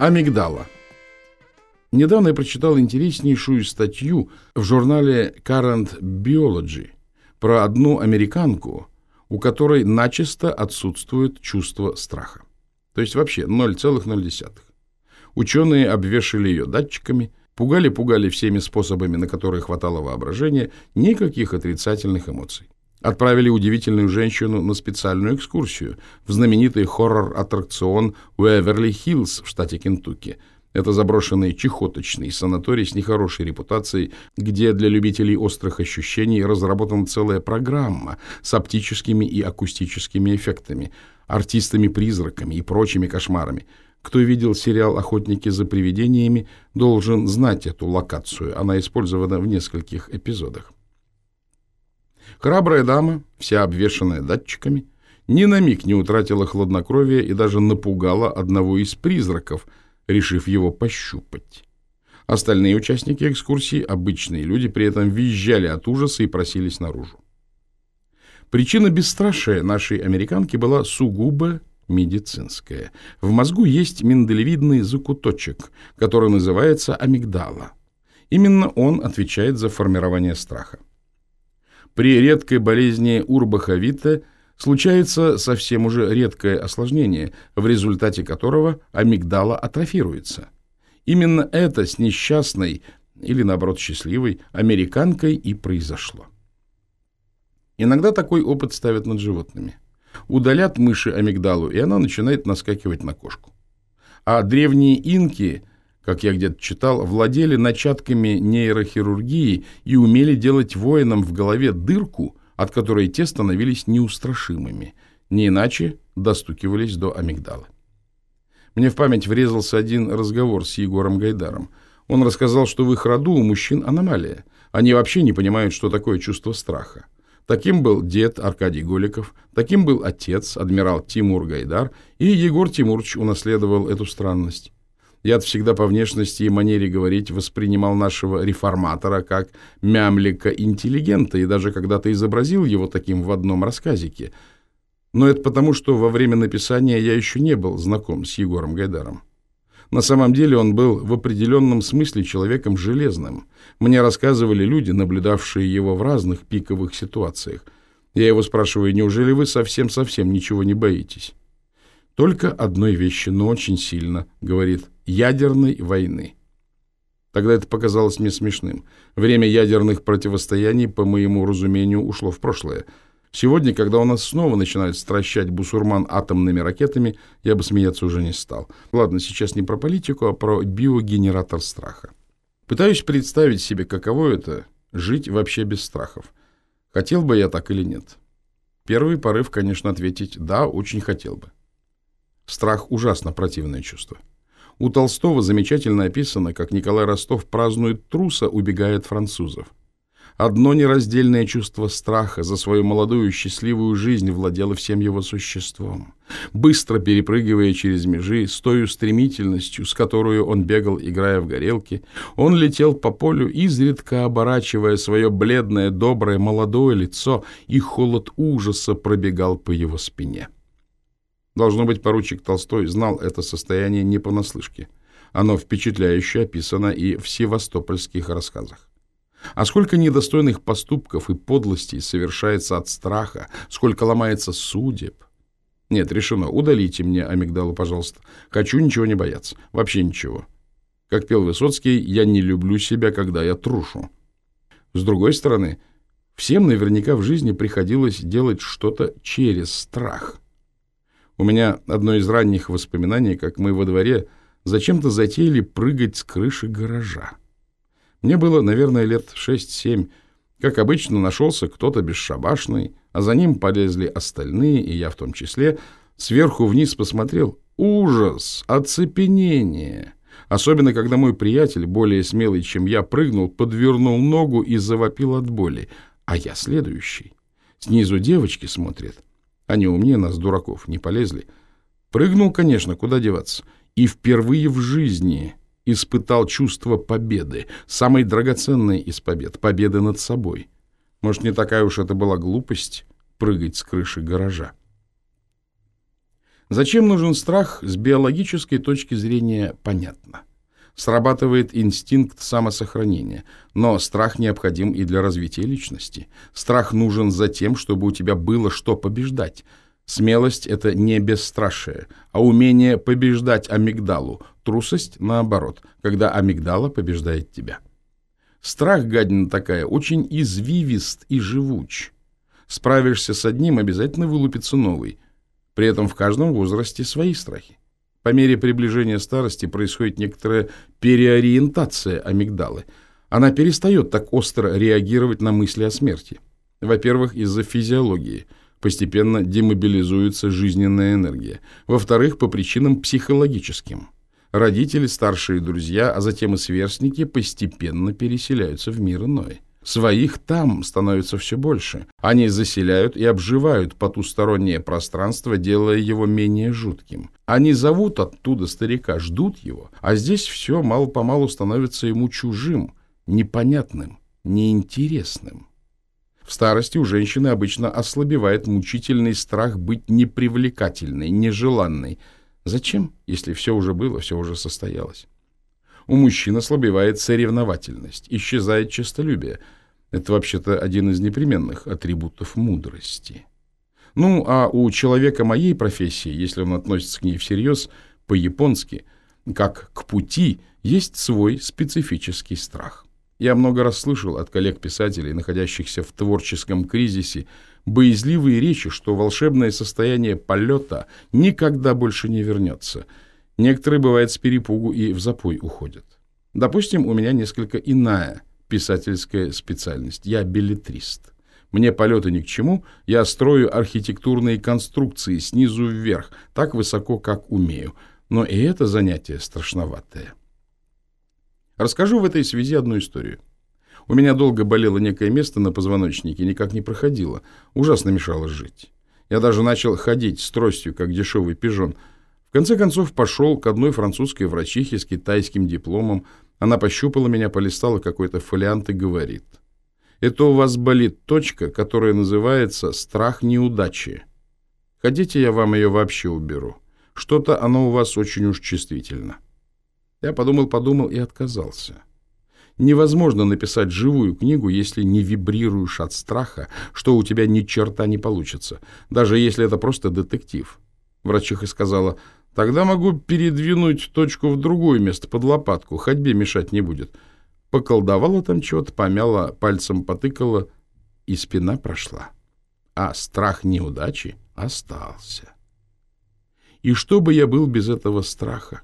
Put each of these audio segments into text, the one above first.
Амигдала. Недавно я прочитал интереснейшую статью в журнале Current Biology про одну американку, у которой начисто отсутствует чувство страха. То есть вообще 0,0. Ученые обвешали ее датчиками, пугали-пугали всеми способами, на которые хватало воображения, никаких отрицательных эмоций. Отправили удивительную женщину на специальную экскурсию в знаменитый хоррор-аттракцион Уэверли-Хиллз в штате Кентукки. Это заброшенный чехоточный санаторий с нехорошей репутацией, где для любителей острых ощущений разработана целая программа с оптическими и акустическими эффектами, артистами-призраками и прочими кошмарами. Кто видел сериал «Охотники за привидениями», должен знать эту локацию. Она использована в нескольких эпизодах. Храбрая дама, вся обвешанная датчиками, ни на миг не утратила хладнокровия и даже напугала одного из призраков, решив его пощупать. Остальные участники экскурсии, обычные люди, при этом визжали от ужаса и просились наружу. Причина бесстрашия нашей американки была сугубо медицинская. В мозгу есть миндалевидный закуточек, который называется амигдала. Именно он отвечает за формирование страха. При редкой болезни урбаховита случается совсем уже редкое осложнение, в результате которого амигдала атрофируется. Именно это с несчастной, или наоборот счастливой, американкой и произошло. Иногда такой опыт ставят над животными. Удалят мыши амигдалу, и она начинает наскакивать на кошку. А древние инки как я где-то читал, владели начатками нейрохирургии и умели делать воинам в голове дырку, от которой те становились неустрашимыми, не иначе достукивались до амигдала. Мне в память врезался один разговор с Егором Гайдаром. Он рассказал, что в их роду у мужчин аномалия. Они вообще не понимают, что такое чувство страха. Таким был дед Аркадий Голиков, таким был отец, адмирал Тимур Гайдар, и Егор Тимурович унаследовал эту странность. Я всегда по внешности и манере говорить воспринимал нашего реформатора как мямлика-интеллигента и даже когда-то изобразил его таким в одном рассказике. Но это потому, что во время написания я еще не был знаком с Егором Гайдаром. На самом деле он был в определенном смысле человеком железным. Мне рассказывали люди, наблюдавшие его в разных пиковых ситуациях. Я его спрашиваю, неужели вы совсем-совсем ничего не боитесь? Только одной вещи, но очень сильно, говорит, ядерной войны. Тогда это показалось мне смешным. Время ядерных противостояний, по моему разумению, ушло в прошлое. Сегодня, когда у нас снова начинают стращать бусурман атомными ракетами, я бы смеяться уже не стал. Ладно, сейчас не про политику, а про биогенератор страха. Пытаюсь представить себе, каково это — жить вообще без страхов. Хотел бы я так или нет? Первый порыв, конечно, ответить «да, очень хотел бы». Страх – ужасно противное чувство. У Толстого замечательно описано, как Николай Ростов празднует труса, убегая от французов. Одно нераздельное чувство страха за свою молодую счастливую жизнь владело всем его существом. Быстро перепрыгивая через межи, с той стремительностью, с которой он бегал, играя в горелки, он летел по полю, изредка оборачивая свое бледное, доброе, молодое лицо, и холод ужаса пробегал по его спине. Должно быть, поручик Толстой знал это состояние не понаслышке. Оно впечатляюще описано и в севастопольских рассказах. А сколько недостойных поступков и подлостей совершается от страха, сколько ломается судеб. Нет, решено, удалите мне амигдалу, пожалуйста. Хочу ничего не бояться, вообще ничего. Как пел Высоцкий, я не люблю себя, когда я трушу. С другой стороны, всем наверняка в жизни приходилось делать что-то через страх. У меня одно из ранних воспоминаний, как мы во дворе зачем-то затеяли прыгать с крыши гаража. Мне было, наверное, лет 6-7. Как обычно, нашелся кто-то бесшабашный, а за ним полезли остальные, и я в том числе. Сверху вниз посмотрел. Ужас! Оцепенение! Особенно, когда мой приятель, более смелый, чем я, прыгнул, подвернул ногу и завопил от боли. А я следующий. Снизу девочки смотрят — они умнее нас, дураков, не полезли. Прыгнул, конечно, куда деваться. И впервые в жизни испытал чувство победы, самой драгоценной из побед, победы над собой. Может, не такая уж это была глупость прыгать с крыши гаража. Зачем нужен страх с биологической точки зрения понятно. Срабатывает инстинкт самосохранения, но страх необходим и для развития личности. Страх нужен за тем, чтобы у тебя было что побеждать. Смелость – это не бесстрашие, а умение побеждать амигдалу, трусость – наоборот, когда амигдала побеждает тебя. Страх, гадина такая, очень извивист и живуч. Справишься с одним, обязательно вылупится новый – при этом в каждом возрасте свои страхи. По мере приближения старости происходит некоторая переориентация амигдалы. Она перестает так остро реагировать на мысли о смерти. Во-первых, из-за физиологии. Постепенно демобилизуется жизненная энергия. Во-вторых, по причинам психологическим. Родители, старшие друзья, а затем и сверстники постепенно переселяются в мир иной. Своих там становится все больше. Они заселяют и обживают потустороннее пространство, делая его менее жутким. Они зовут оттуда старика, ждут его, а здесь все мало-помалу становится ему чужим, непонятным, неинтересным. В старости у женщины обычно ослабевает мучительный страх быть непривлекательной, нежеланной. Зачем, если все уже было, все уже состоялось? У мужчин ослабевает соревновательность, исчезает честолюбие. Это вообще-то один из непременных атрибутов мудрости. Ну, а у человека моей профессии, если он относится к ней всерьез, по-японски, как к пути, есть свой специфический страх. Я много раз слышал от коллег-писателей, находящихся в творческом кризисе, боязливые речи, что волшебное состояние полета никогда больше не вернется – Некоторые, бывает, с перепугу и в запой уходят. Допустим, у меня несколько иная писательская специальность. Я билетрист. Мне полеты ни к чему, я строю архитектурные конструкции снизу вверх, так высоко, как умею. Но и это занятие страшноватое. Расскажу в этой связи одну историю. У меня долго болело некое место на позвоночнике, никак не проходило. Ужасно мешало жить. Я даже начал ходить с тростью, как дешевый пижон – в конце концов пошел к одной французской врачихе с китайским дипломом. Она пощупала меня, полистала какой-то фолиант и говорит. Это у вас болит точка, которая называется «страх неудачи». Хотите, я вам ее вообще уберу? Что-то оно у вас очень уж чувствительно. Я подумал-подумал и отказался. Невозможно написать живую книгу, если не вибрируешь от страха, что у тебя ни черта не получится, даже если это просто детектив. Врачиха сказала, Тогда могу передвинуть точку в другое место под лопатку, ходьбе мешать не будет. Поколдовала там чего-то, помяла, пальцем потыкала, и спина прошла. А страх неудачи остался. И что бы я был без этого страха?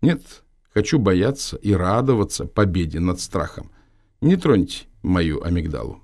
Нет, хочу бояться и радоваться победе над страхом. Не троньте мою амигдалу.